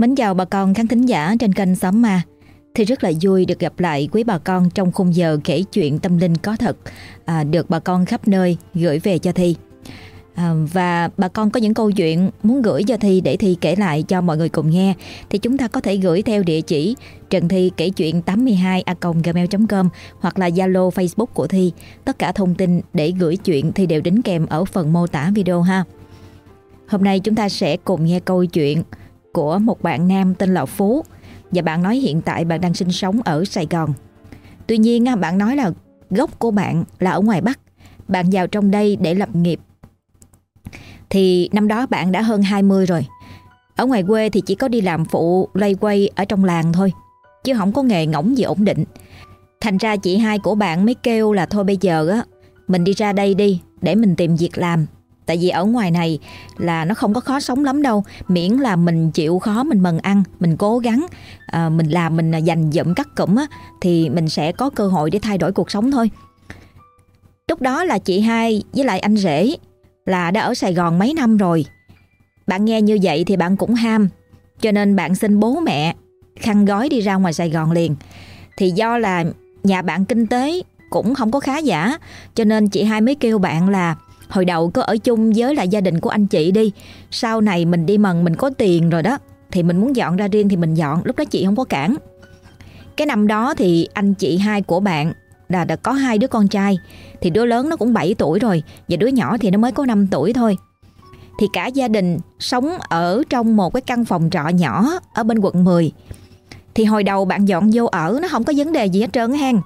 Mến chào bà con khán thính giả trên kênh Xóm Ma. Thì rất là vui được gặp lại quý bà con trong khung giờ kể chuyện tâm linh có thật à, được bà con khắp nơi gửi về cho Thi. À, và bà con có những câu chuyện muốn gửi cho Thi để Thi kể lại cho mọi người cùng nghe thì chúng ta có thể gửi theo địa chỉ Trần Thi kể chuyện 82 a gmail.com hoặc là Zalo Facebook của Thi. Tất cả thông tin để gửi chuyện thì đều đính kèm ở phần mô tả video ha. Hôm nay chúng ta sẽ cùng nghe câu chuyện của một bạn nam tên là Phú và bạn nói hiện tại bạn đang sinh sống ở Sài Gòn. Tuy nhiên bạn nói là gốc của bạn là ở ngoài Bắc. Bạn vào trong đây để lập nghiệp. Thì năm đó bạn đã hơn 20 rồi. Ở ngoài quê thì chỉ có đi làm phụ lay quay ở trong làng thôi. Chứ không có nghề ngỗng gì ổn định. Thành ra chị hai của bạn mới kêu là thôi bây giờ á, mình đi ra đây đi, để mình tìm việc làm Tại vì ở ngoài này là nó không có khó sống lắm đâu. Miễn là mình chịu khó mình mần ăn Mình cố gắng à, Mình làm mình à, dành dụm cắt cụm á, Thì mình sẽ có cơ hội để thay đổi cuộc sống thôi. Lúc đó là chị hai với lại anh rể Là đã ở Sài Gòn mấy năm rồi. Bạn nghe như vậy thì bạn cũng ham Cho nên bạn xin bố mẹ Khăn gói đi ra ngoài Sài Gòn liền. Thì do là nhà bạn kinh tế cũng không có khá giả Cho nên chị hai mới kêu bạn là Hồi đầu cứ ở chung với lại gia đình của anh chị đi. Sau này mình đi mần, mình có tiền rồi đó, Thì mình muốn dọn ra riêng thì mình dọn, Lúc đó chị không có cản. Cái năm đó thì anh chị hai của bạn là đã có hai đứa con trai, Thì đứa lớn nó cũng 7 tuổi rồi Và đứa nhỏ thì nó mới có 5 tuổi thôi. Thì cả gia đình sống ở trong một cái căn phòng trọ nhỏ Ở bên quận 10 Thì hồi đầu bạn dọn vô ở Nó không có vấn đề gì hết trơn hang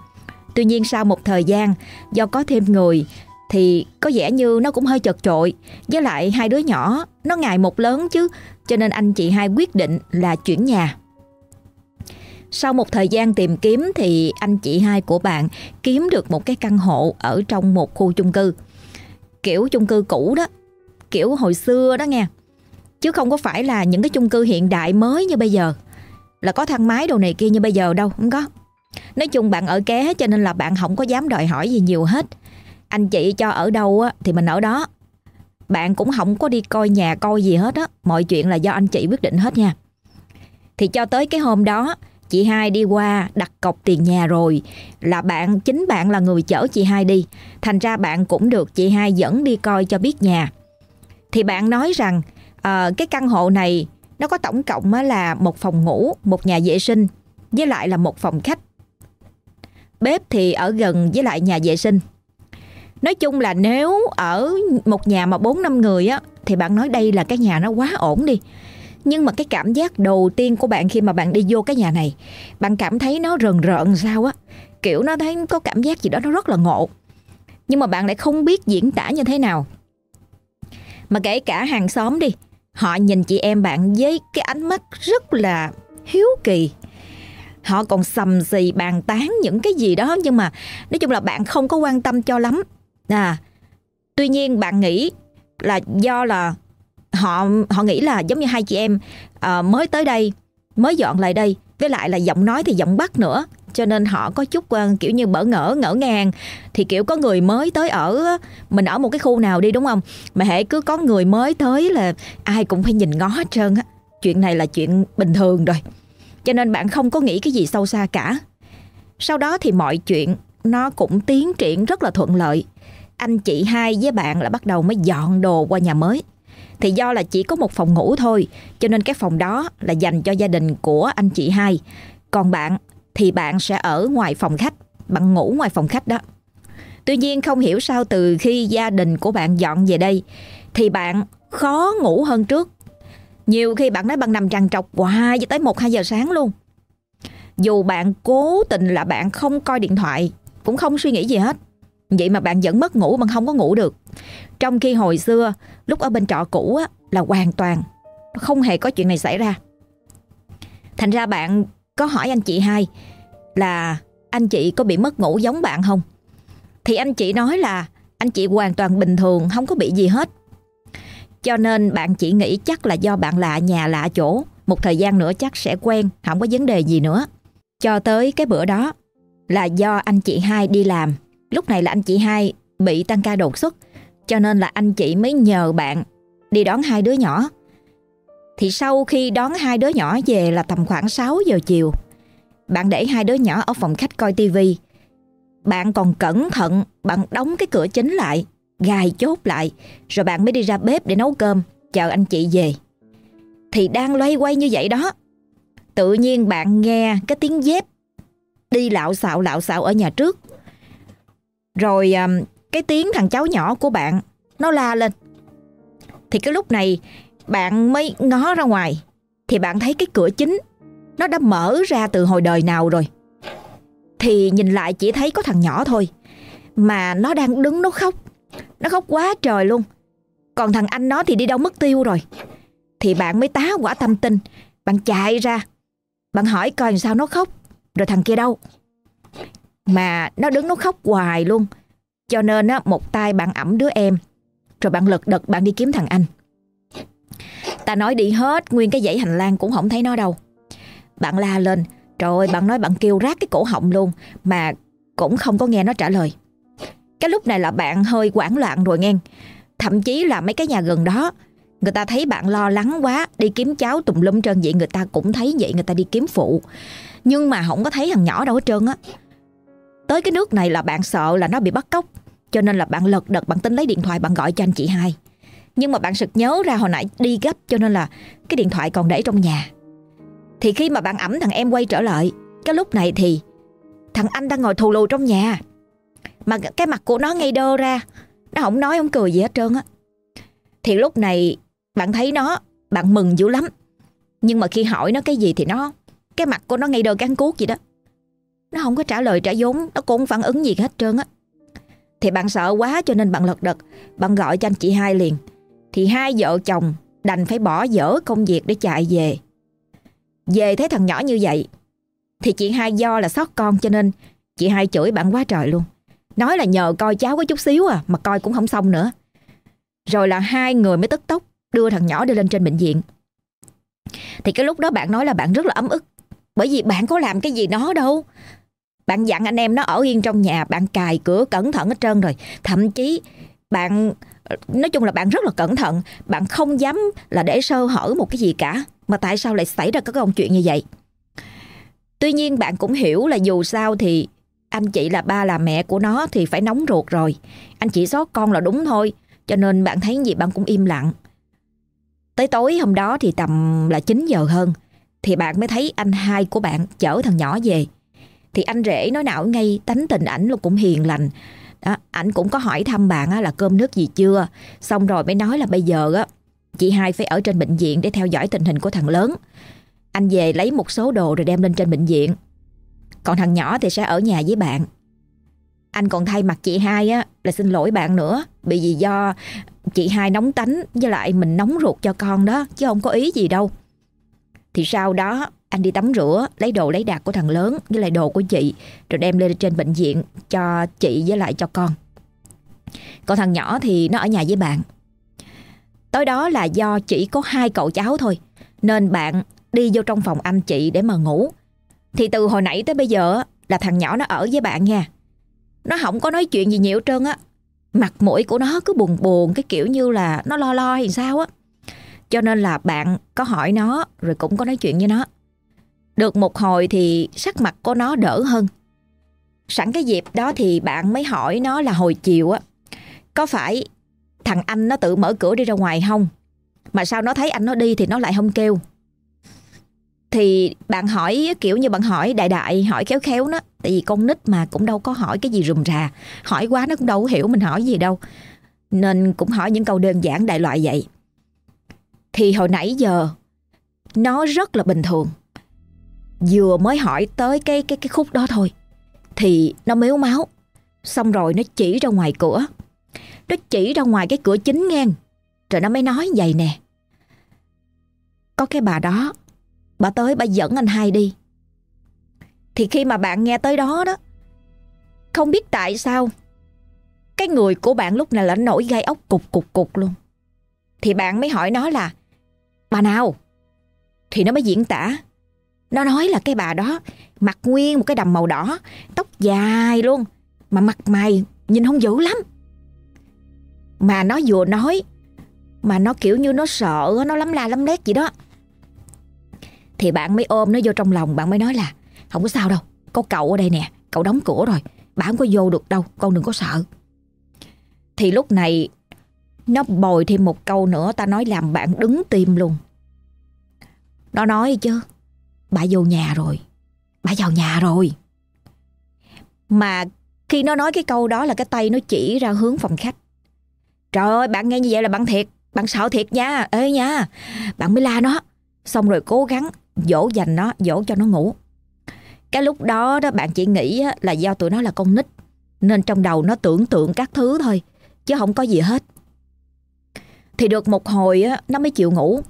Tuy nhiên sau một thời gian, Do có thêm người thì có vẻ như nó cũng hơi chật trội. Với lại hai đứa nhỏ nó ngày một lớn chứ, cho nên anh chị hai quyết định là chuyển nhà. Sau một thời gian tìm kiếm thì anh chị hai của bạn kiếm được một cái căn hộ ở trong một khu chung cư. Kiểu chung cư cũ đó, kiểu hồi xưa đó nghe. Chứ không có phải là những cái chung cư hiện đại mới như bây giờ. Là có thang máy đồ này kia như bây giờ đâu, không có. Nói chung bạn ở ké cho nên là bạn không có dám đòi hỏi gì nhiều hết anh chị cho ở đâu á, thì mình ở đó. Bạn cũng không có đi coi nhà coi gì hết á. Mọi chuyện là do anh chị quyết định hết nha. Thì cho tới cái hôm đó, chị hai đi qua đặt cọc tiền nhà rồi. Là bạn, chính bạn là người chở chị hai đi. Thành ra bạn cũng được chị hai dẫn đi coi cho biết nhà. Thì bạn nói rằng à, cái căn hộ này nó có tổng cộng là một phòng ngủ, một nhà vệ sinh với lại là một phòng khách. Bếp thì ở gần với lại nhà vệ sinh Nói chung là nếu ở một nhà mà bốn năm người á thì bạn nói đây là cái nhà nó quá ổn đi. Nhưng mà cái cảm giác đầu tiên của bạn khi mà bạn đi vô cái nhà này, bạn cảm thấy nó rần rợn sao á, kiểu nó thấy có cảm giác gì đó nó rất là ngộ. Nhưng mà bạn lại không biết diễn tả như thế nào. Mà kể cả hàng xóm đi, họ nhìn chị em bạn với cái ánh mắt rất là hiếu kỳ họ còn sầm xì bàn tán những cái gì đó nhưng mà nói chung là bạn không có quan tâm cho lắm À, tuy nhiên bạn nghĩ là do là họ họ nghĩ là giống như hai chị em uh, mới tới đây mới dọn lại đây với lại là giọng nói thì giọng bắc nữa cho nên họ có chút uh, kiểu như bỡ ngỡ ngỡ ngàng. Thì kiểu có người mới tới ở mình ở một cái khu nào đi đúng không? Mà hệ cứ có người mới tới là ai cũng phải nhìn ngó hết trơn á. Chuyện này là chuyện bình thường rồi. Cho nên bạn không có nghĩ cái gì sâu xa cả. Sau đó thì mọi chuyện nó cũng tiến triển rất là thuận lợi anh chị hai với bạn là bắt đầu mới dọn đồ qua nhà mới. Thì do là chỉ có một phòng ngủ thôi, cho nên cái phòng đó là dành cho gia đình của anh chị hai. Còn bạn thì bạn sẽ ở ngoài phòng khách, bạn ngủ ngoài phòng khách đó. Tuy nhiên không hiểu sao từ khi gia đình của bạn dọn về đây thì bạn khó ngủ hơn trước. Nhiều khi bạn nói bạn nằm trằn trọc hoài cho tới 1-2 giờ sáng luôn. Dù bạn cố tình là bạn không coi điện thoại, cũng không suy nghĩ gì hết. Vậy mà bạn vẫn mất ngủ mà không có ngủ được. Trong khi hồi xưa Lúc ở bên trọ cũ á, là hoàn toàn Không hề có chuyện này xảy ra. Thành ra bạn có hỏi anh chị hai Là anh chị có bị mất ngủ giống bạn không? Thì anh chị nói là Anh chị hoàn toàn bình thường Không có bị gì hết. Cho nên bạn chỉ nghĩ chắc là do bạn lạ nhà lạ chỗ Một thời gian nữa chắc sẽ quen Không có vấn đề gì nữa. Cho tới cái bữa đó Là do anh chị hai đi làm. Lúc này là anh chị hai bị tăng ca đột xuất, cho nên là anh chị mới nhờ bạn đi đón hai đứa nhỏ. Thì sau khi đón hai đứa nhỏ về là tầm khoảng 6 giờ chiều, Bạn để hai đứa nhỏ ở phòng khách coi tivi. Bạn còn cẩn thận, Bạn đóng cái cửa chính lại, Gài chốt lại, Rồi bạn mới đi ra bếp để nấu cơm, Chờ anh chị về. Thì đang loay quay như vậy đó, Tự nhiên bạn nghe cái tiếng dép Đi lạo xạo lạo xạo ở nhà trước. Rồi um, cái tiếng thằng cháu nhỏ của bạn, Nó la lên. Thì cái lúc này, bạn mới ngó ra ngoài, Thì bạn thấy cái cửa chính, Nó đã mở ra từ hồi đời nào rồi. Thì nhìn lại chỉ thấy có thằng nhỏ thôi, Mà nó đang đứng, nó khóc. Nó khóc quá trời luôn. Còn thằng anh nó thì đi đâu mất tiêu rồi. Thì bạn mới tá quả tâm tin, Bạn chạy ra, Bạn hỏi coi sao nó khóc, Rồi thằng kia đâu. Mà nó đứng nó khóc hoài luôn. Cho nên á, một tay bạn ẩm đứa em. Rồi bạn lật đật bạn đi kiếm thằng anh. Ta nói đi hết Nguyên cái dãy hành lang cũng không thấy nó đâu. Bạn la lên Trời bạn nói bạn kêu rát cái cổ họng luôn Mà cũng không có nghe nó trả lời. Cái lúc này là bạn hơi hoảng loạn rồi nghe. Thậm chí là mấy cái nhà gần đó Người ta thấy bạn lo lắng quá Đi kiếm cháu tùm lum trơn vậy Người ta cũng thấy vậy người ta đi kiếm phụ. Nhưng mà không có thấy thằng nhỏ đâu hết trơn á. Tới cái nước này là bạn sợ là nó bị bắt cóc Cho nên là bạn lật đật Bạn tính lấy điện thoại bạn gọi cho anh chị hai nhưng mà bạn sực nhớ ra hồi nãy đi gấp cho nên là cái điện thoại còn để trong nhà. Thì khi mà bạn ẩm thằng em quay trở lại, cái lúc này thì thằng anh đang ngồi thù lù trong nhà. Mà cái mặt của nó ngay đơ ra, nó không nói không cười gì hết trơn á. Thì lúc này bạn thấy nó, bạn mừng dữ lắm. Nhưng mà khi hỏi nó cái gì thì nó, cái mặt của nó ngay đơ cán cuốc gì đó. Nó không có trả lời trả vốn, nó cũng phản ứng gì hết trơn á. Thì bạn sợ quá cho nên bạn lật đật, bạn gọi cho anh chị hai liền thì hai vợ chồng đành phải bỏ dở công việc để chạy về. Về thấy thằng nhỏ như vậy thì chị hai do là sót con cho nên chị hai chửi bạn quá trời luôn. Nói là nhờ coi cháu có chút xíu à mà coi cũng không xong nữa. Rồi là hai người mới tức tốc đưa thằng nhỏ đi lên trên bệnh viện. Thì cái lúc đó bạn nói là bạn rất là ấm ức bởi vì bạn có làm cái gì nó đâu. Bạn dặn anh em nó ở yên trong nhà, bạn cài cửa cẩn thận hết trơn rồi. Thậm chí bạn nói chung là bạn rất là cẩn thận bạn không dám là để sơ hở một cái gì cả. Mà tại sao lại xảy ra các công chuyện như vậy? Tuy nhiên bạn cũng hiểu là dù sao thì anh chị là ba là mẹ của nó thì phải nóng ruột rồi. Anh chị xót con là đúng thôi cho nên bạn thấy gì bạn cũng im lặng. Tới tối hôm đó thì tầm là 9 giờ hơn thì bạn mới thấy anh hai của bạn chở thằng nhỏ về thì anh rể nói nào ngay tánh tình ảnh là cũng hiền lành. Đó, ảnh cũng có hỏi thăm bạn á, là cơm nước gì chưa? Xong rồi mới nói là bây giờ á chị hai phải ở trên bệnh viện để theo dõi tình hình của thằng lớn. Anh về lấy một số đồ rồi đem lên trên bệnh viện. Còn thằng nhỏ thì sẽ ở nhà với bạn. Anh còn thay mặt chị hai á là xin lỗi bạn nữa bị vì do chị hai nóng tánh với lại mình nóng ruột cho con đó chứ không có ý gì đâu. Thì sau đó anh đi tắm rửa, lấy đồ lấy đạc của thằng lớn với lại đồ của chị rồi đem lên trên bệnh viện cho chị với lại cho con. Còn thằng nhỏ thì nó ở nhà với bạn. Tối đó là do chỉ có hai cậu cháu thôi nên bạn đi vô trong phòng anh chị để mà ngủ. Thì từ hồi nãy tới bây giờ là thằng nhỏ nó ở với bạn nha. Nó không có nói chuyện gì nhiều trơn á. Mặt mũi của nó cứ buồn buồn cái kiểu như là nó lo lo hay sao á. Cho nên là bạn có hỏi nó rồi cũng có nói chuyện với nó. Được một hồi thì sắc mặt của nó đỡ hơn. Sẵn cái dịp đó thì bạn mới hỏi nó là hồi chiều á, có phải thằng anh nó tự mở cửa đi ra ngoài không? Mà sao nó thấy anh nó đi thì nó lại không kêu. Thì bạn hỏi kiểu như bạn hỏi đại đại, hỏi khéo khéo nó. Tại vì con nít mà cũng đâu có hỏi cái gì rùm rà. Hỏi quá nó cũng đâu hiểu mình hỏi gì đâu. Nên cũng hỏi những câu đơn giản đại loại vậy. Thì hồi nãy giờ nó rất là bình thường vừa mới hỏi tới cái cái cái khúc đó thôi. Thì nó mếu máu. Xong rồi nó chỉ ra ngoài cửa. Nó chỉ ra ngoài cái cửa chính ngang. Rồi nó mới nói vậy nè. Có cái bà đó, bà tới bà dẫn anh hai đi. Thì khi mà bạn nghe tới đó đó, không biết tại sao, cái người của bạn lúc này là nổi gai ốc cục cục cục luôn. Thì bạn mới hỏi nó là, bà nào? Thì nó mới diễn tả nó nói là cái bà đó mặc nguyên một cái đầm màu đỏ, tóc dài luôn, mà mặt mày nhìn không dữ lắm. Mà nó vừa nói, mà nó kiểu như nó sợ, nó lắm la lắm lét gì đó. Thì bạn mới ôm nó vô trong lòng Bạn mới nói là không có sao đâu Có cậu ở đây nè Cậu đóng cửa rồi Bạn không có vô được đâu Con đừng có sợ Thì lúc này Nó bồi thêm một câu nữa Ta nói làm bạn đứng tim luôn Nó nói chứ Bà vô nhà rồi. Bà vào nhà rồi. Mà khi nó nói cái câu đó là cái tay nó chỉ ra hướng phòng khách. Trời ơi, bạn nghe như vậy là bạn thiệt, Bạn sợ thiệt nha. Ê nha, Bạn mới la nó. Xong rồi cố gắng dỗ dành nó, Dỗ cho nó ngủ. Cái lúc đó đó, bạn chỉ nghĩ là do tụi nó là con nít, Nên trong đầu nó tưởng tượng các thứ thôi, Chứ không có gì hết. Thì được một hồi nó mới chịu ngủ.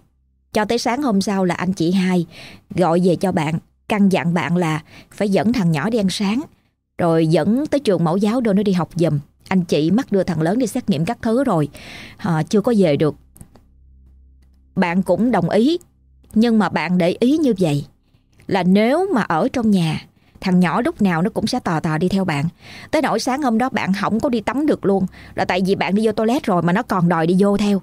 Cho tới sáng hôm sau là anh chị hai Gọi về cho bạn. Căn dặn bạn là phải dẫn thằng nhỏ đi ăn sáng Rồi dẫn tới trường mẫu giáo đưa nó đi học dùm. anh chị mắc đưa thằng lớn đi xét nghiệm các thứ rồi à, Chưa có về được. Bạn cũng đồng ý Nhưng mà bạn để ý như vậy Là nếu mà ở trong nhà Thằng nhỏ lúc nào nó cũng sẽ tò tò đi theo bạn. Tới nỗi sáng hôm đó bạn không có đi tắm được luôn Là tại vì bạn đi vô toilet rồi Mà nó còn đòi đi vô theo.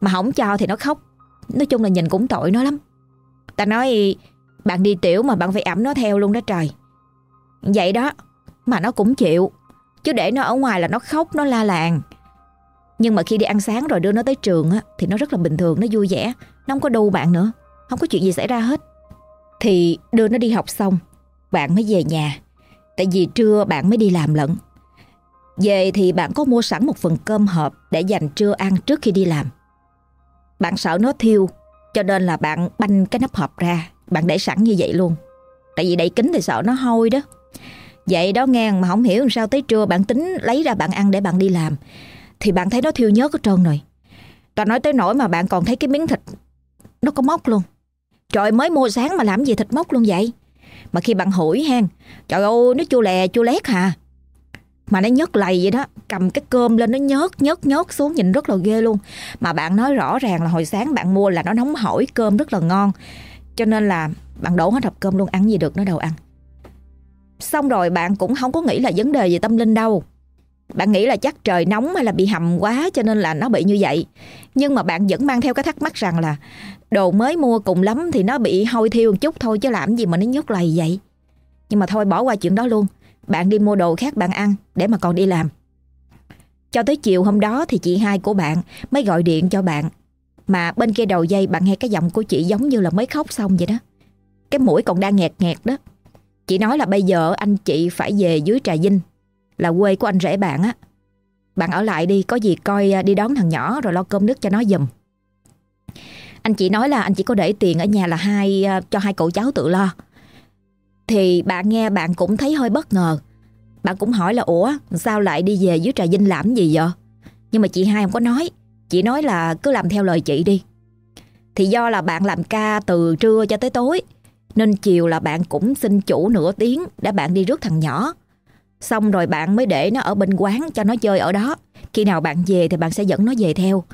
Mà không cho thì nó khóc. Nói chung là nhìn cũng tội nó lắm Ta nói bạn đi tiểu mà bạn phải ẩm nó theo luôn đó trời Vậy đó Mà nó cũng chịu Chứ để nó ở ngoài là nó khóc, nó la làng. Nhưng mà khi đi ăn sáng rồi đưa nó tới trường á, thì nó rất là bình thường, nó vui vẻ. Nó không có đu bạn nữa, không có chuyện gì xảy ra hết. Thì đưa nó đi học xong, bạn mới về nhà. Tại vì trưa bạn mới đi làm lận. Về thì bạn có mua sẵn một phần cơm hộp để dành trưa ăn trước khi đi làm. Bạn sợ nó thiêu, cho nên là bạn banh cái nắp hộp ra, bạn để sẵn như vậy luôn. Tại vì đậy kính thì sợ nó hôi đó. Vậy đó nghe mà không hiểu sao tới trưa bạn tính lấy ra bạn ăn để bạn đi làm. Thì bạn thấy nó thiêu nhớt hết trơn rồi. Tao nói tới nỗi mà bạn còn thấy cái miếng thịt nó có mốc luôn. Trời mới mua sáng mà làm gì thịt mốc luôn vậy? Mà khi bạn hủi hen, trời ơi nó chua lè chua lét hà. Mà nó nhớt lầy vậy đó, cầm cái cơm lên nó nhớt nhớt nhớt xuống nhìn rất là ghê luôn. Mà bạn nói rõ ràng là hồi sáng bạn mua là nó nóng hổi cơm rất là ngon. Cho nên là bạn đổ hết hộp cơm luôn ăn gì được nó đâu ăn. Xong rồi bạn cũng không có nghĩ là vấn đề về tâm linh đâu. Bạn nghĩ là chắc trời nóng hay là bị hầm quá cho nên là nó bị như vậy. Nhưng mà bạn vẫn mang theo cái thắc mắc rằng là đồ mới mua cùng lắm thì nó bị hôi thiêu một chút thôi chứ làm gì mà nó nhớt lầy vậy. Nhưng mà thôi bỏ qua chuyện đó luôn. Bạn đi mua đồ khác bạn ăn, để mà còn đi làm. Cho tới chiều hôm đó thì chị hai của bạn mới gọi điện cho bạn. Mà bên kia đầu dây bạn nghe cái giọng của chị giống như là mới khóc xong vậy đó. Cái mũi còn đang nghẹt nghẹt đó. Chị nói là bây giờ anh chị phải về dưới Trà Vinh, Là quê của anh rể bạn á Bạn ở lại đi, Có gì coi à, đi đón thằng nhỏ Rồi lo cơm nước cho nó giùm Anh chị nói là anh chỉ có để tiền ở nhà là hai à, cho hai cậu cháu tự lo thì bạn nghe, bạn cũng thấy hơi bất ngờ Bạn cũng hỏi là, Ủa, sao lại đi về dưới Trà Vinh làm gì vậy Nhưng mà chị hai không có nói Chị nói là, cứ làm theo lời chị đi Thì do là bạn làm ca từ trưa cho tới tối, nên chiều là bạn cũng xin chủ nửa tiếng để bạn đi rước thằng nhỏ. Xong rồi bạn mới để nó ở bên quán cho nó chơi ở đó. Khi nào bạn về thì bạn sẽ dẫn nó về theo.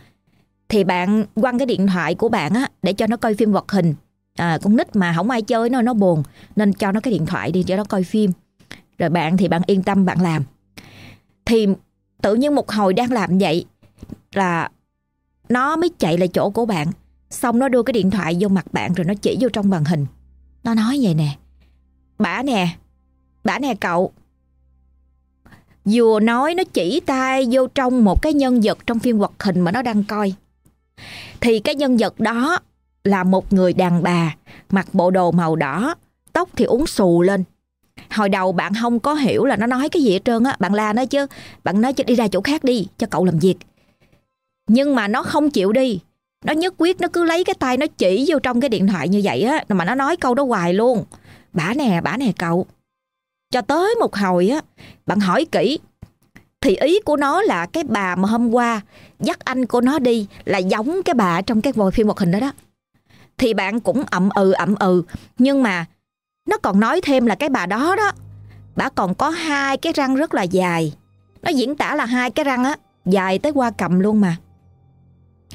Thì bạn quăng cái điện thoại của bạn á, để cho nó coi phim hoạt hình. À, con nít mà không ai chơi nó nó buồn nên cho nó cái điện thoại đi cho nó coi phim. Rồi bạn thì bạn yên tâm bạn làm. Thì tự nhiên một hồi đang làm vậy là nó mới chạy lại chỗ của bạn. Xong nó đưa cái điện thoại vô mặt bạn rồi nó chỉ vô trong màn hình. Nó nói vậy nè Bả nè Bả nè cậu Vừa nói nó chỉ tay vô trong một cái nhân vật trong phim hoạt hình mà nó đang coi. Thì cái nhân vật đó là một người đàn bà mặc bộ đồ màu đỏ, tóc thì uống xù lên. Hồi đầu bạn không có hiểu là nó nói cái gì hết trơn á, bạn la nó chứ, bạn nói cho đi ra chỗ khác đi cho cậu làm việc. Nhưng mà nó không chịu đi, nó nhất quyết nó cứ lấy cái tay nó chỉ vô trong cái điện thoại như vậy á mà nó nói câu đó hoài luôn. Bả nè bả nè cậu. Cho tới một hồi á bạn hỏi kỹ thì ý của nó là cái bà mà hôm qua dắt anh của nó đi là giống cái bà trong cái vòi phim hoạt hình đó đó thì bạn cũng ậm ừ ậm ừ nhưng mà nó còn nói thêm là cái bà đó đó, bà còn có hai cái răng rất là dài nó diễn tả là hai cái răng á, dài tới qua cầm luôn mà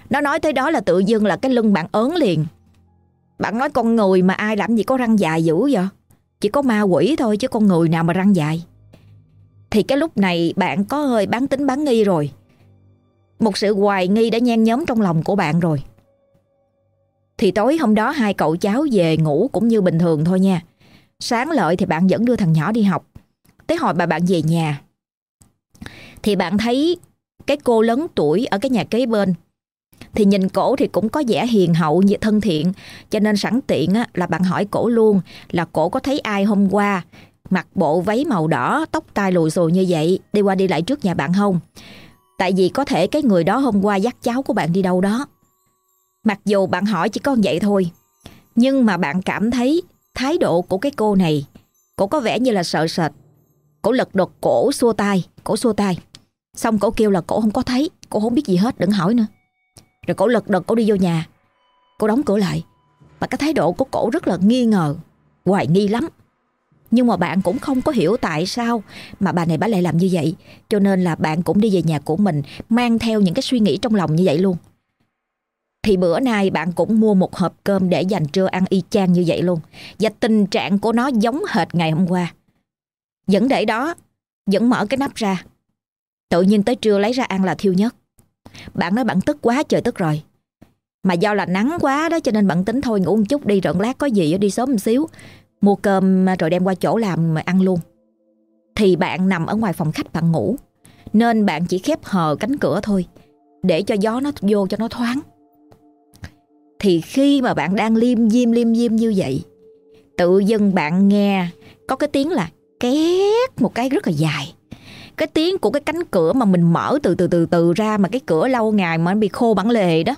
nó nói tới đó là tự dưng là cái lưng bạn ớn liền. Bạn nói con người mà ai làm gì có răng dài dữ vậy? Chỉ có ma quỷ thôi chứ con người nào mà răng dài. Thì cái lúc này bạn có hơi bán tính bán nghi rồi. Một sự hoài nghi đã nhen nhóm trong lòng của bạn rồi. Thì tối hôm đó hai cậu cháu về ngủ cũng như bình thường thôi nha. Sáng lợi thì bạn vẫn đưa thằng nhỏ đi học. Tới hồi bà bạn về nhà. Thì bạn thấy cái cô lớn tuổi ở cái nhà kế bên. Thì nhìn cổ thì cũng có vẻ hiền hậu như thân thiện. Cho nên sẵn tiện á, là bạn hỏi cổ luôn là cổ có thấy ai hôm qua mặc bộ váy màu đỏ, tóc tai lùi xù như vậy, đi qua đi lại trước nhà bạn không? Tại vì có thể cái người đó hôm qua dắt cháu của bạn đi đâu đó. Mặc dù bạn hỏi chỉ có vậy thôi, nhưng mà bạn cảm thấy thái độ của cái cô này, cổ có vẻ như là sợ sệt. Cổ lật đột cổ xua tay, cổ xua tay. Xong cổ kêu là cổ không có thấy, cổ không biết gì hết, đừng hỏi nữa. Rồi cổ lật đật cổ đi vô nhà, cổ đóng cửa lại. Và cái thái độ của cổ rất là nghi ngờ, hoài nghi lắm. Nhưng mà bạn cũng không có hiểu tại sao mà bà này bà lại làm như vậy. Cho nên là bạn cũng đi về nhà của mình mang theo những cái suy nghĩ trong lòng như vậy luôn. Thì bữa nay bạn cũng mua một hộp cơm để dành trưa ăn y chang như vậy luôn. Và tình trạng của nó giống hệt ngày hôm qua. Vẫn để đó, vẫn mở cái nắp ra. Tự nhiên tới trưa lấy ra ăn là thiêu nhất. Bạn nói bạn tức quá trời tức rồi. Mà do là nắng quá đó cho nên bạn tính thôi ngủ một chút đi rợn lát có gì đi sớm một xíu Mua cơm rồi đem qua chỗ làm mà ăn luôn Thì bạn nằm ở ngoài phòng khách bạn ngủ Nên bạn chỉ khép hờ cánh cửa thôi Để cho gió nó vô cho nó thoáng thì khi mà bạn đang liêm diêm liêm diêm như vậy, Tự dưng bạn nghe Có cái tiếng là két một cái rất là dài. Cái tiếng của cái cánh cửa mà mình mở từ từ từ từ ra Mà cái cửa lâu ngày mà nó bị khô bản lề đó.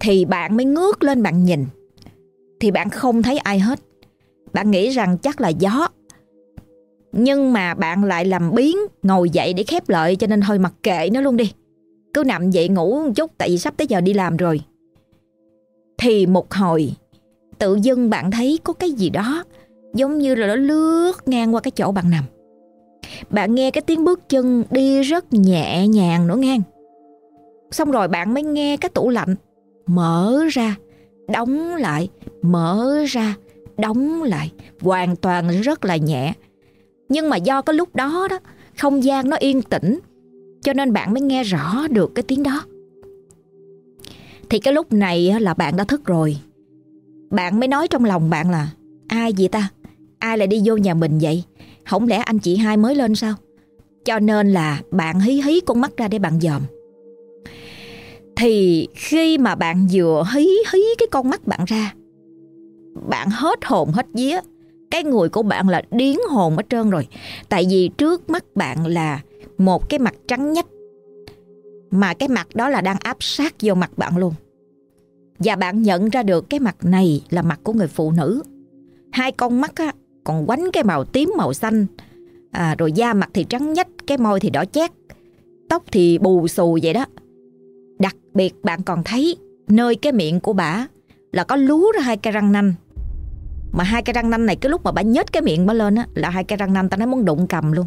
Thì bạn mới ngước lên bạn nhìn. Thì bạn không thấy ai hết. Bạn nghĩ rằng chắc là gió. Nhưng mà bạn lại làm biến Ngồi dậy để khép lợi Cho nên thôi mặc kệ nó luôn đi. Cứ nằm dậy ngủ một chút, Tại vì sắp tới giờ đi làm rồi. Thì một hồi, Tự dưng bạn thấy có cái gì đó Giống như là nó lướt ngang qua cái chỗ bạn nằm Bạn nghe cái tiếng bước chân đi rất nhẹ nhàng nữa ngang Xong rồi bạn mới nghe cái tủ lạnh Mở ra, Đóng lại, Mở ra, đóng lại, hoàn toàn rất là nhẹ. Nhưng mà do cái lúc đó đó, không gian nó yên tĩnh, cho nên bạn mới nghe rõ được cái tiếng đó. Thì cái lúc này là bạn đã thức rồi. Bạn mới nói trong lòng bạn là, ai vậy ta? Ai lại đi vô nhà mình vậy? Không lẽ anh chị hai mới lên sao? Cho nên là bạn hí hí con mắt ra để bạn dòm. Thì khi mà bạn vừa hí hí cái con mắt bạn ra, bạn hết hồn hết vía cái người của bạn là điến hồn hết trơn rồi tại vì trước mắt bạn là một cái mặt trắng nhách mà cái mặt đó là đang áp sát vô mặt bạn luôn. Và bạn nhận ra được cái mặt này là mặt của người phụ nữ. Hai con mắt á, còn quánh cái màu tím màu xanh. À, rồi da mặt thì trắng nhách cái môi thì đỏ chét. Tóc thì bù xù vậy đó. Đặc biệt bạn còn thấy nơi cái miệng của bà là có lú ra hai cái răng nanh. Mà hai cái răng nanh này cái lúc mà bà nhếch cái miệng bà lên á là hai cái răng nanh ta nói muốn đụng cầm luôn.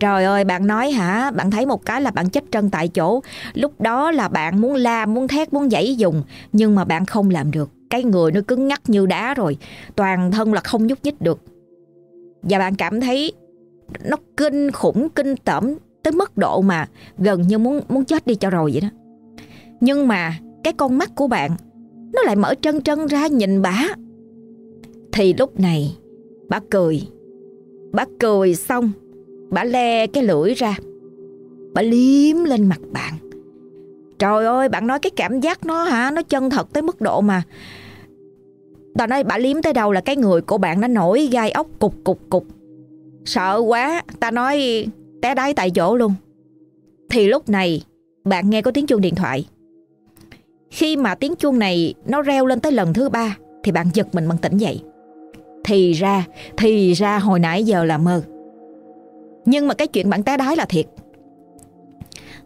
Trời ơi, bạn nói hả? Bạn thấy một cái là bạn chết chân tại chỗ. Lúc đó là bạn muốn la, Muốn thét, muốn dãy dùng Nhưng mà bạn không làm được. Cái người nó cứng ngắc như đá rồi. Toàn thân là không nhúc nhích được. Và bạn cảm thấy Nó kinh khủng, kinh tởm Tới mức độ mà gần như muốn muốn chết đi cho rồi vậy đó. Nhưng mà Cái con mắt của bạn, Nó lại mở trân trân ra nhìn bả thì lúc này, bà cười. Bà cười xong Bà le cái lưỡi ra. Bà liếm lên mặt bạn. Trời ơi bạn nói cái cảm giác nó hả? Nó chân thật tới mức độ mà. Tao nói bà liếm tới đâu là cái người của bạn nó nổi gai ốc cục cục cục. Sợ quá Ta nói té đáy tại chỗ luôn. Thì lúc này Bạn nghe có tiếng chuông điện thoại. Khi mà tiếng chuông này Nó reo lên tới lần thứ ba Thì bạn giật mình bằng tỉnh dậy. Thì ra, thì ra hồi nãy giờ là mơ. Nhưng mà cái chuyện bạn té đái là thiệt.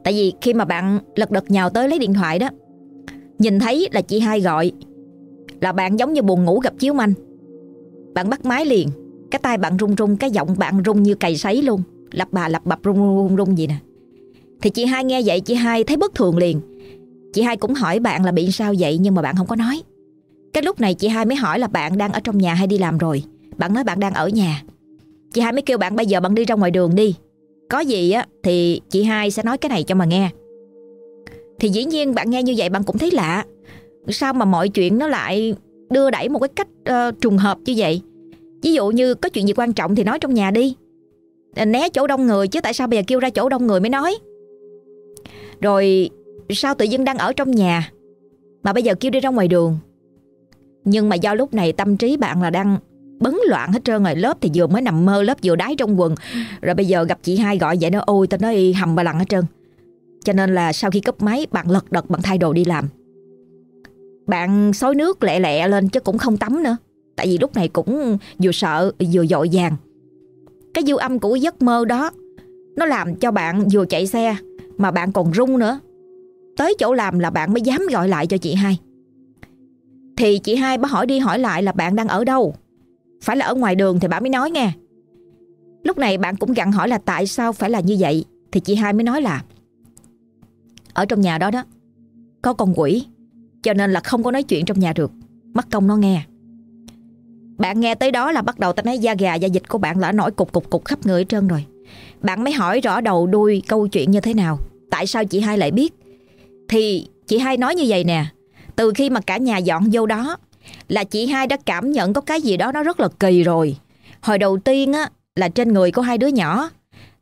Tại vì khi mà bạn lật đật nhào tới lấy điện thoại đó, nhìn thấy là chị hai gọi, là bạn giống như buồn ngủ gặp chiếu manh. Bạn bắt máy liền, cái tay bạn rung rung cái giọng bạn rung như cày sấy luôn, lặp bà lặp bập rung rung rung gì nè. Thì chị hai nghe vậy chị hai thấy bất thường liền. Chị hai cũng hỏi bạn là bị sao vậy nhưng mà bạn không có nói. Cái lúc này chị hai mới hỏi là bạn đang ở trong nhà hay đi làm rồi Bạn nói bạn đang ở nhà Chị hai mới kêu bạn bây giờ bạn đi ra ngoài đường đi. Có gì á thì chị hai sẽ nói cái này cho mà nghe. Thì dĩ nhiên bạn nghe như vậy bạn cũng thấy lạ. Sao mà mọi chuyện nó lại đưa đẩy một cái cách uh, trùng hợp như vậy? Ví dụ như có chuyện gì quan trọng thì nói trong nhà đi. Ờ, né chỗ đông người chứ tại sao bây giờ kêu ra chỗ đông người mới nói? Rồi sao tự dưng đang ở trong nhà mà bây giờ kêu đi ra ngoài đường? Nhưng mà do lúc này tâm trí bạn là đang bấn loạn hết trơn rồi. Lớp thì vừa mới nằm mơ, lớp vừa đái trong quần. Rồi bây giờ gặp chị hai gọi vậy nó ôi, tao nói hầm bà lặng hết trơn. Cho nên là sau khi cấp máy, bạn lật đật, bạn thay đồ đi làm. Bạn xối nước lẹ lẹ lên chứ cũng không tắm nữa. Tại vì lúc này cũng vừa sợ, vừa dội vàng. Cái dư âm của giấc mơ đó, nó làm cho bạn vừa chạy xe mà bạn còn run nữa. Tới chỗ làm là bạn mới dám gọi lại cho chị hai. Thì chị hai bà hỏi đi hỏi lại là bạn đang ở đâu? Phải là ở ngoài đường thì bà mới nói nghe. Lúc này bạn cũng gặn hỏi là tại sao phải là như vậy, Thì chị hai mới nói là, Ở trong nhà đó đó, Có con quỷ, Cho nên là không có nói chuyện trong nhà được, Mất công nó nghe. Bạn nghe tới đó là bắt đầu ta nói da gà, da dịch của bạn là nổi cục cục cục khắp người hết trơn rồi. Bạn mới hỏi rõ đầu đuôi câu chuyện như thế nào, Tại sao chị hai lại biết? Thì chị hai nói như vậy nè, từ khi mà cả nhà dọn vô đó là chị hai đã cảm nhận có cái gì đó nó rất là kỳ rồi. Hồi đầu tiên á là trên người của hai đứa nhỏ,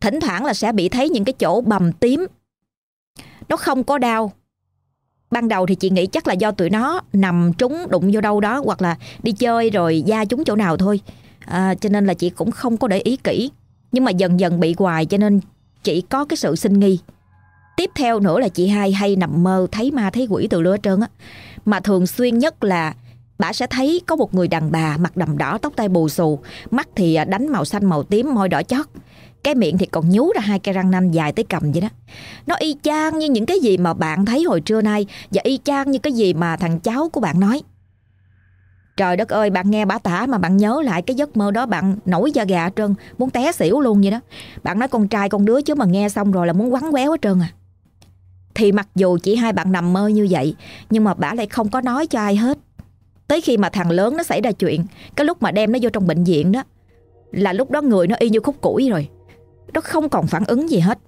thỉnh thoảng là sẽ bị thấy những cái chỗ bầm tím. Nó không có đau. Ban đầu thì chị nghĩ chắc là do tụi nó nằm trúng đụng vô đâu đó hoặc là đi chơi rồi da chúng chỗ nào thôi. À, cho nên là chị cũng không có để ý kỹ. Nhưng mà dần dần bị hoài cho nên chị có cái sự sinh nghi. Tiếp theo nữa là chị hai hay nằm mơ thấy ma thấy quỷ từ lứa trơn á. Mà thường xuyên nhất là bà sẽ thấy có một người đàn bà mặt đầm đỏ tóc tai bù xù, mắt thì à, đánh màu xanh màu tím môi đỏ chót. Cái miệng thì còn nhú ra hai cây răng nanh dài tới cầm vậy đó. Nó y chang như những cái gì mà bạn thấy hồi trưa nay và y chang như cái gì mà thằng cháu của bạn nói. Trời đất ơi, bạn nghe bà tả mà bạn nhớ lại cái giấc mơ đó bạn nổi da gà trơn, muốn té xỉu luôn vậy đó. Bạn nói con trai con đứa chứ mà nghe xong rồi là muốn quắn quéo hết trơn à. Thì mặc dù chỉ hai bạn nằm mơ như vậy Nhưng mà bà lại không có nói cho ai hết Tới khi mà thằng lớn nó xảy ra chuyện Cái lúc mà đem nó vô trong bệnh viện đó Là lúc đó người nó y như khúc củi rồi. Nó không còn phản ứng gì hết.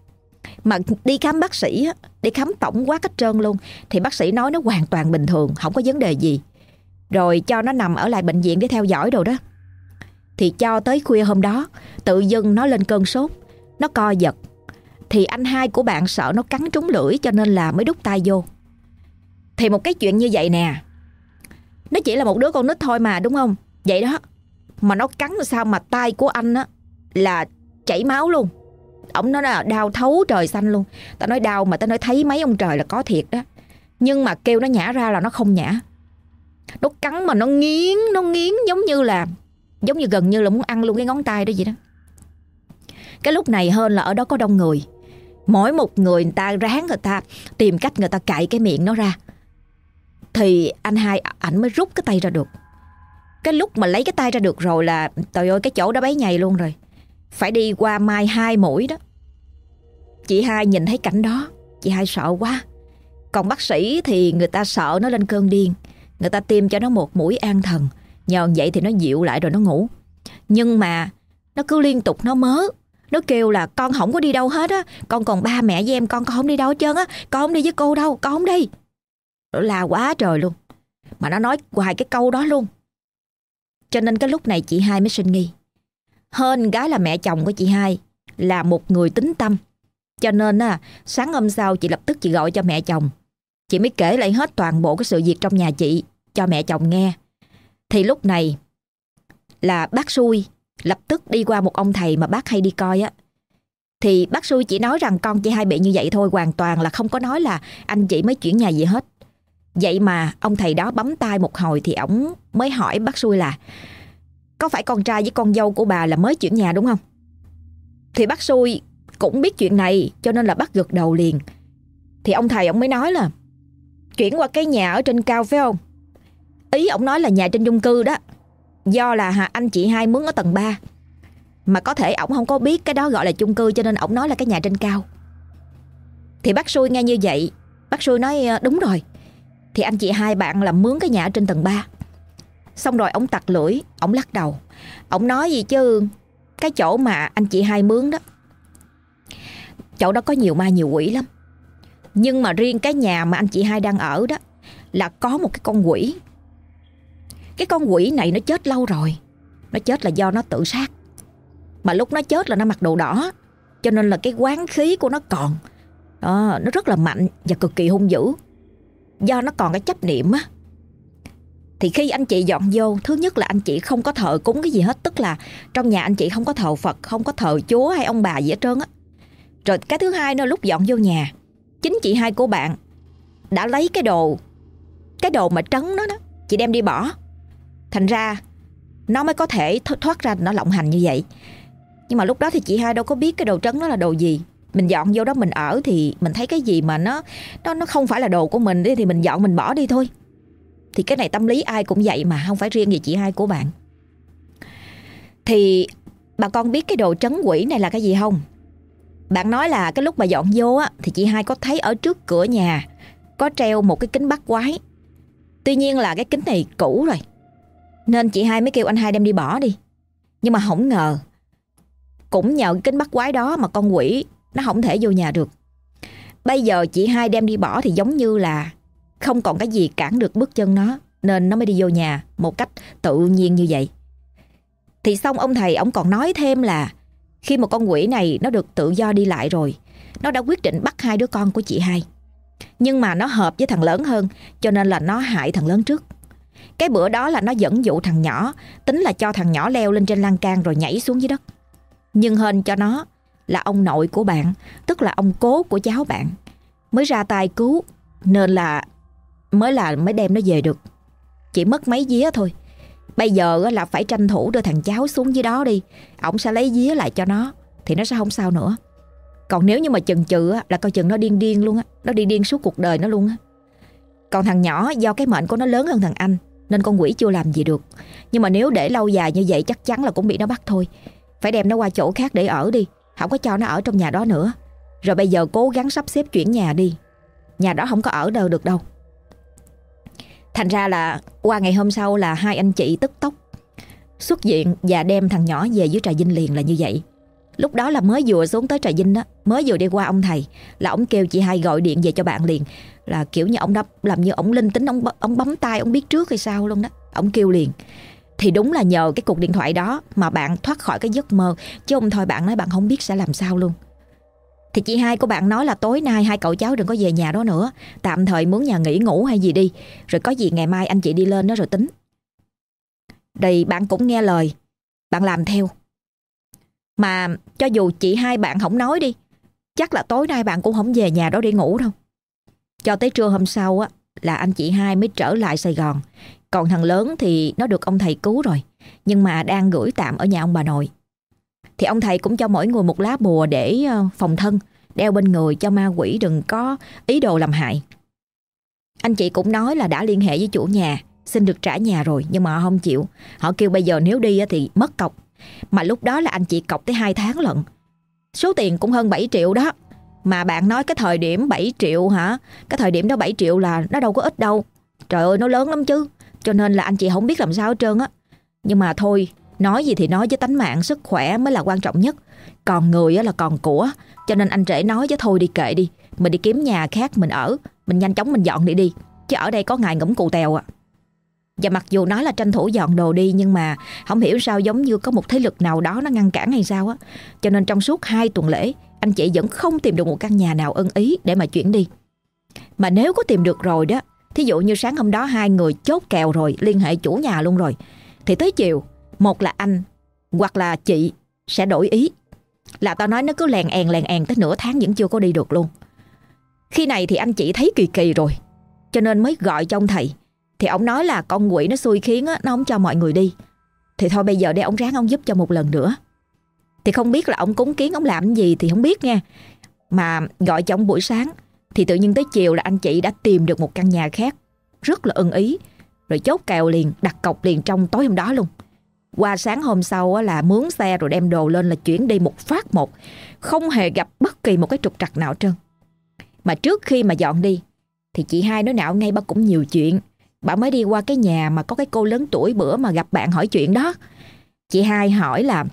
Mà đi khám bác sĩ Đi khám tổng quá cách trơn luôn Thì bác sĩ nói nó hoàn toàn bình thường Không có vấn đề gì. Rồi cho nó nằm ở lại bệnh viện để theo dõi đồ đó. Thì cho tới khuya hôm đó Tự dưng nó lên cơn sốt Nó co giật. Thì anh hai của bạn sợ nó cắn trúng lưỡi cho nên là mới đút tay vô. Thì một cái chuyện như vậy nè, nó chỉ là một đứa con nít thôi mà đúng không? Vậy đó, mà nó cắn sao mà tay của anh á là chảy máu luôn. Ông nói là đau thấu trời xanh luôn. Tao nói đau mà tao nói thấy mấy ông trời là có thiệt đó. Nhưng mà kêu nó nhả ra là nó không nhả. Nó cắn mà nó nghiến, nó nghiến giống như là giống như gần như là muốn ăn luôn cái ngón tay đó vậy đó. Cái lúc này hơn là ở đó có đông người mỗi một người người ta ráng người ta tìm cách người ta cạy cái miệng nó ra thì anh hai, ảnh mới rút cái tay ra được. Cái lúc mà lấy cái tay ra được rồi là, trời ơi, cái chỗ đó bấy nhầy luôn rồi. Phải đi qua mai hai mũi đó. Chị hai nhìn thấy cảnh đó, chị hai sợ quá. Còn bác sĩ thì người ta sợ nó lên cơn điên. Người ta tiêm cho nó một mũi an thần. Nhờ vậy thì nó dịu lại rồi nó ngủ. Nhưng mà nó cứ liên tục nó mớ. Nó kêu là, con không có đi đâu hết á. Con còn ba mẹ với em, con con không đi đâu hết trơn á. Con không đi với cô đâu, con không đi. Nó la quá trời luôn. Mà nó nói hoài cái câu đó luôn. Cho nên cái lúc này chị hai mới sinh nghi. Hơn gái là mẹ chồng của chị hai Là một người tính tâm. Cho nên à, sáng hôm sau chị lập tức chị gọi cho mẹ chồng. Chị mới kể lại hết toàn bộ cái sự việc trong nhà chị Cho mẹ chồng nghe. Thì lúc này Là bác xui lập tức đi qua một ông thầy mà bác hay đi coi á. Thì bác xui chỉ nói rằng con chị hai bị như vậy thôi hoàn toàn là không có nói là anh chị mới chuyển nhà gì hết. Vậy mà ông thầy đó bấm tay một hồi thì ổng mới hỏi bác xui là, có phải con trai với con dâu của bà là mới chuyển nhà đúng không? Thì bác xui cũng biết chuyện này cho nên là bắt gật đầu liền. Thì ông thầy ông mới nói là, chuyển qua cái nhà ở trên cao phải không? Ý ông nói là nhà trên chung cư đó. Do là anh chị hai mướn ở tầng 3 Mà có thể ổng không có biết cái đó gọi là chung cư Cho nên ổng nói là cái nhà trên cao Thì bác xui nghe như vậy, Bác xui nói ờ, đúng rồi thì anh chị hai bạn là mướn cái nhà trên tầng 3 Xong rồi ông tặc lưỡi ông lắc đầu ông nói gì chứ Cái chỗ mà anh chị hai mướn đó Chỗ đó có nhiều ma nhiều quỷ lắm Nhưng mà riêng cái nhà mà anh chị hai đang ở đó là có một cái con quỷ. Cái con quỷ này nó chết lâu rồi. Nó chết là do nó tự sát. Mà lúc nó chết là nó mặc đồ đỏ. Cho nên là cái quán khí của nó còn. Đó, nó rất là mạnh và cực kỳ hung dữ. Do nó còn cái chấp niệm á. Thì khi anh chị dọn vô, Thứ nhất là anh chị không có thờ cúng cái gì hết, Tức là trong nhà anh chị không có thờ Phật, Không có thờ Chúa hay ông bà gì hết trơn á. Rồi cái thứ hai nữa, lúc dọn vô nhà, Chính chị hai của bạn Đã lấy cái đồ Cái đồ mà trấn nó đó, Chị đem đi bỏ. Thành ra Nó mới có thể thoát ra, nó lộng hành như vậy. Nhưng mà lúc đó thì chị hai đâu có biết Cái đồ trấn nó là đồ gì mình dọn vô đó mình ở thì mình thấy cái gì mà nó nó nó không phải là đồ của mình đi thì mình dọn mình bỏ đi thôi. Thì cái này tâm lý ai cũng vậy mà, Không phải riêng gì chị hai của bạn. Thì bà con biết cái đồ trấn quỷ này là cái gì không? Bạn nói là cái lúc bà dọn vô á, Thì chị hai có thấy ở trước cửa nhà Có treo một cái kính bắt quái. Tuy nhiên là cái kính này cũ rồi, Nên chị hai mới kêu anh hai đem đi bỏ đi. Nhưng mà không ngờ, Cũng nhờ cái kính bắt quái đó Mà con quỷ nó không thể vô nhà được. Bây giờ chị hai đem đi bỏ thì giống như là không còn cái gì cản được bước chân nó, Nên nó mới đi vô nhà Một cách tự nhiên như vậy. Thì xong ông thầy, ông còn nói thêm là Khi một con quỷ này nó được tự do đi lại rồi, Nó đã quyết định bắt hai đứa con của chị hai. Nhưng mà nó hợp với thằng lớn hơn, Cho nên là nó hại thằng lớn trước. Cái bữa đó là nó dẫn dụ thằng nhỏ, Tính là cho thằng nhỏ leo lên trên lan can Rồi nhảy xuống dưới đất. Nhưng hên cho nó là ông nội của bạn, Tức là ông cố của cháu bạn Mới ra tay cứu, Nên là, mới là mới đem nó về được. Chỉ mất mấy día thôi. Bây giờ là phải tranh thủ đưa thằng cháu xuống dưới đó đi. Ổng sẽ lấy día lại cho nó. Thì nó sẽ không sao nữa. Còn nếu như mà chần chừ là coi chừng nó điên điên luôn á. Nó đi điên suốt cuộc đời nó luôn á. Còn thằng nhỏ do cái mệnh của nó lớn hơn thằng anh. Nên con quỷ chưa làm gì được. Nhưng mà nếu để lâu dài như vậy chắc chắn là cũng bị nó bắt thôi. Phải đem nó qua chỗ khác để ở đi. Không có cho nó ở trong nhà đó nữa. Rồi bây giờ cố gắng sắp xếp chuyển nhà đi. Nhà đó không có ở đâu được đâu. Thành ra là qua ngày hôm sau là hai anh chị tức tốc xuất diện và đem thằng nhỏ về dưới trà vinh liền là như vậy. Lúc đó là mới vừa xuống tới trà vinh đó, mới vừa đi qua ông thầy là ông kêu chị hai gọi điện về cho bạn liền là kiểu như ông đắp làm như ông linh tính ông ông bấm tay ông biết trước hay sao luôn đó. Ông kêu liền. Thì đúng là nhờ cái cuộc điện thoại đó mà bạn thoát khỏi cái giấc mơ. Chứ không thôi, bạn nói bạn không biết sẽ làm sao luôn. Thì chị hai của bạn nói là tối nay hai cậu cháu đừng có về nhà đó nữa. Tạm thời muốn nhà nghỉ ngủ hay gì đi. Rồi có gì ngày mai anh chị đi lên đó rồi tính. Đây, bạn cũng nghe lời. Bạn làm theo. Mà cho dù chị hai bạn không nói đi, Chắc là tối nay bạn cũng không về nhà đó để ngủ đâu. Cho tới trưa hôm sau á, Là anh chị hai mới trở lại Sài Gòn. Còn thằng lớn thì nó được ông thầy cứu rồi Nhưng mà đang gửi tạm ở nhà ông bà nội thì ông thầy cũng cho mỗi người một lá bùa để ờ, phòng thân, đeo bên người cho ma quỷ đừng có ý đồ làm hại. Anh chị cũng nói là đã liên hệ với chủ nhà, xin được trả nhà rồi nhưng mà họ không chịu. Họ kêu bây giờ nếu đi thì mất cọc. Mà lúc đó là anh chị cọc tới 2 tháng lận. Số tiền cũng hơn 7 triệu đó. Mà bạn nói cái thời điểm 7 triệu hả? Cái thời điểm đó 7 triệu là nó đâu có ít đâu. Trời ơi nó lớn lắm chứ. Cho nên là anh chị không biết làm sao hết trơn á. Nhưng mà thôi, Nói gì thì nói với tánh mạng, sức khỏe mới là quan trọng nhất. Còn người là còn của, Cho nên anh trễ nói với thôi đi kệ đi. Mình đi kiếm nhà khác mình ở, Mình nhanh chóng mình dọn đi đi. Chứ ở đây có ngài ngẫm cụ tèo à. Và mặc dù nói là tranh thủ dọn đồ đi, Nhưng mà không hiểu sao giống như có một thế lực nào đó nó ngăn cản hay sao á. Cho nên trong suốt 2 tuần lễ, Anh chị vẫn không tìm được một căn nhà nào ưng ý để mà chuyển đi. Mà nếu có tìm được rồi đó Thí dụ như sáng hôm đó hai người chốt kèo rồi Liên hệ chủ nhà luôn rồi Thì tới chiều một là anh hoặc là chị sẽ đổi ý. Là tao nói nó cứ lèn èn lèn èn tới nửa tháng vẫn chưa có đi được luôn. Khi này thì anh chị thấy kỳ kỳ rồi. Cho nên mới gọi cho ông thầy. Thì ông nói là con quỷ nó xui khiến á, nó không cho mọi người đi. Thì thôi bây giờ để ông ráng ông giúp cho một lần nữa. Thì không biết là ông cúng kiến ông làm gì thì không biết nha. Mà gọi cho ông buổi sáng thì tự nhiên tới chiều là anh chị đã tìm được một căn nhà khác rất là ưng ý. Rồi chốt kèo liền, đặt cọc liền trong tối hôm đó luôn. Qua sáng hôm sau là mướn xe rồi đem đồ lên là chuyển đi một phát một. Không hề gặp bất kỳ một cái trục trặc nào trơn. Mà trước khi mà dọn đi thì chị hai nói nào ngay bà cũng nhiều chuyện. Bà mới đi qua cái nhà mà có cái cô lớn tuổi bữa mà gặp bạn hỏi chuyện đó. Chị hai hỏi là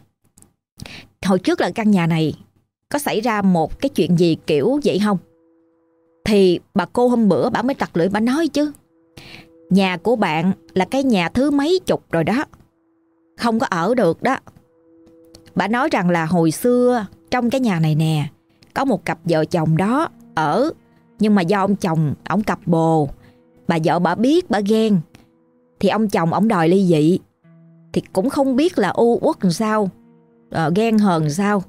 hồi trước là căn nhà này có xảy ra một cái chuyện gì kiểu vậy không? Thì bà cô hôm bữa bà mới tặc lưỡi bà nói chứ. Nhà của bạn là cái nhà thứ mấy chục rồi đó. Không có ở được đó. Bà nói rằng là hồi xưa trong cái nhà này nè, có một cặp vợ chồng đó ở, nhưng mà do ông chồng, ông cặp bồ, bà vợ bà biết, bà ghen, thì ông chồng ông đòi ly dị, thì cũng không biết là u uất làm sao, uh, ghen hờn sao,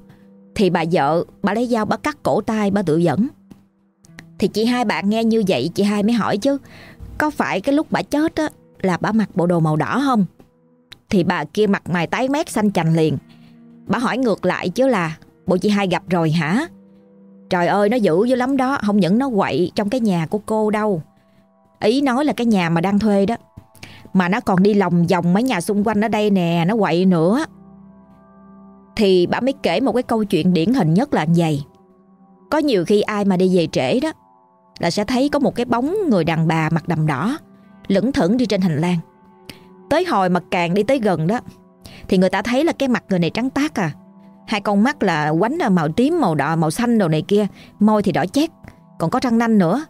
thì bà vợ bà lấy dao bà cắt cổ tay bà tự dẫn. Thì chị hai bạn nghe như vậy, chị hai mới hỏi chứ, Có phải cái lúc bà chết á, Là bà mặc bộ đồ màu đỏ không? Thì bà kia mặt mày tái mét xanh chành liền. Bà hỏi ngược lại chứ là, Bộ chị hai gặp rồi hả? Trời ơi, nó dữ dữ lắm đó, Không những nó quậy trong cái nhà của cô đâu. Ý nói là cái nhà mà đang thuê đó, Mà nó còn đi lòng vòng mấy nhà xung quanh ở đây nè, Nó quậy nữa. Thì bà mới kể một cái câu chuyện điển hình nhất là vậy. Có nhiều khi ai mà đi về trễ đó là sẽ thấy có một cái bóng người đàn bà mặt đầm đỏ Lững thững đi trên hành lang. Tới hồi mà càng đi tới gần đó Thì người ta thấy là cái mặt người này trắng tác à. Hai con mắt là quánh là màu tím, màu đỏ, màu xanh đồ này kia Môi thì đỏ chét Còn có răng nanh nữa.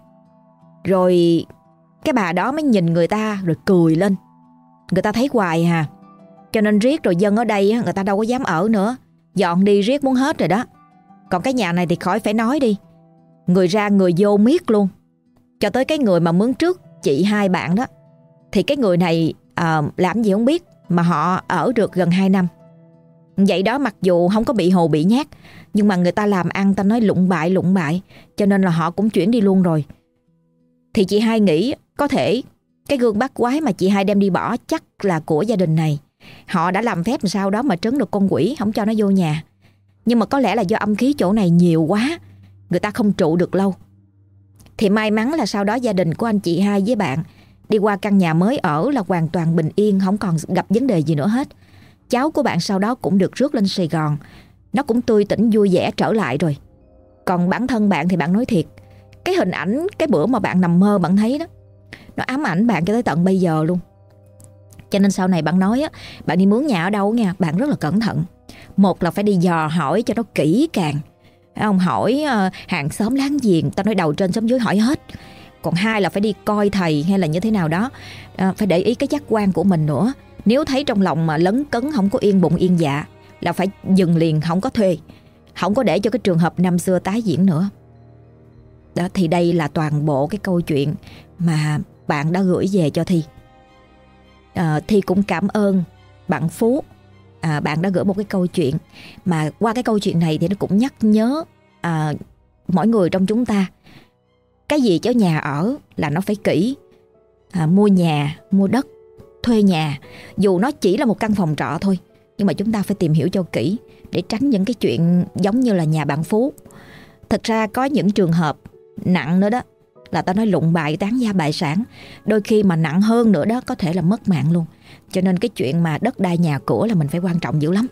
Rồi cái bà đó mới nhìn người ta rồi cười lên. Người ta thấy hoài hà Cho nên riết rồi dân ở đây người ta đâu có dám ở nữa. Dọn đi riết muốn hết rồi đó. Còn cái nhà này thì khỏi phải nói đi. Người ra người vô miết luôn. Cho tới cái người mà mướn trước Chị hai bạn đó. Thì cái người này à, làm gì không biết Mà họ ở được gần 2 năm. Vậy đó mặc dù không có bị hồ bị nhát Nhưng mà người ta làm ăn ta nói lụng bại lụng bại Cho nên là họ cũng chuyển đi luôn rồi. Thì chị hai nghĩ có thể cái gương bát quái mà chị hai đem đi bỏ chắc là của gia đình này. Họ đã làm phép sao đó mà trấn được con quỷ không cho nó vô nhà. Nhưng mà có lẽ là do âm khí chỗ này nhiều quá Người ta không trụ được lâu. Thì may mắn là sau đó gia đình của anh chị hai với bạn Đi qua căn nhà mới ở là hoàn toàn bình yên, Không còn gặp vấn đề gì nữa hết. Cháu của bạn sau đó cũng được rước lên Sài Gòn. Nó cũng tươi tỉnh, vui vẻ trở lại rồi. Còn bản thân bạn thì bạn nói thiệt, Cái hình ảnh, cái bữa mà bạn nằm mơ bạn thấy đó, Nó ám ảnh bạn cho tới tận bây giờ luôn. Cho nên sau này bạn nói á, Bạn đi mướn nhà ở đâu nha, Bạn rất là cẩn thận. Một là phải đi dò hỏi cho nó kỹ càng ông hỏi ờ, hàng xóm láng giềng tao nói đầu trên xóm dưới hỏi hết còn hai là phải đi coi thầy hay là như thế nào đó à, phải để ý cái giác quan của mình nữa nếu thấy trong lòng mà lấn cấn không có yên bụng yên dạ là phải dừng liền không có thuê. Không có để cho cái trường hợp năm xưa tái diễn nữa. Đó thì đây là toàn bộ cái câu chuyện mà bạn đã gửi về cho Thi. À, Thi cũng cảm ơn bạn Phú. À, bạn đã gửi một cái câu chuyện mà qua cái câu chuyện này thì nó cũng nhắc nhớ à, mỗi người trong chúng ta. Cái gì cho nhà ở là nó phải kỹ. À, mua nhà mua đất thuê nhà. Dù nó chỉ là một căn phòng trọ thôi nhưng mà chúng ta phải tìm hiểu cho kỹ để tránh những cái chuyện giống như là nhà bạn phú. Thật ra có những trường hợp nặng nữa đó là ta nói lụng bại tán gia bại sản. Đôi khi mà nặng hơn nữa đó có thể là mất mạng luôn cho nên cái chuyện mà đất đai nhà cửa là mình phải quan trọng dữ lắm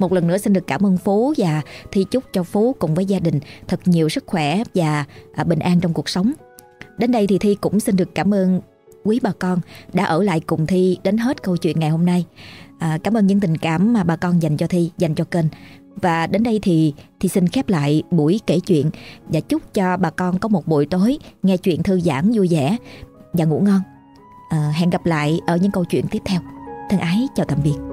một lần nữa xin được cảm ơn Phú và thi chúc cho Phú cùng với gia đình thật nhiều sức khỏe và à, bình an trong cuộc sống. Đến đây thì Thi cũng xin được cảm ơn quý bà con đã ở lại cùng Thi đến hết câu chuyện ngày hôm nay. À, cảm ơn những tình cảm mà bà con dành cho Thi, dành cho kênh. Và đến đây thì thì xin khép lại buổi kể chuyện và chúc cho bà con có một buổi tối nghe chuyện thư giãn vui vẻ và ngủ ngon. À, hẹn gặp lại ở những câu chuyện tiếp theo. Thân ái chào tạm biệt.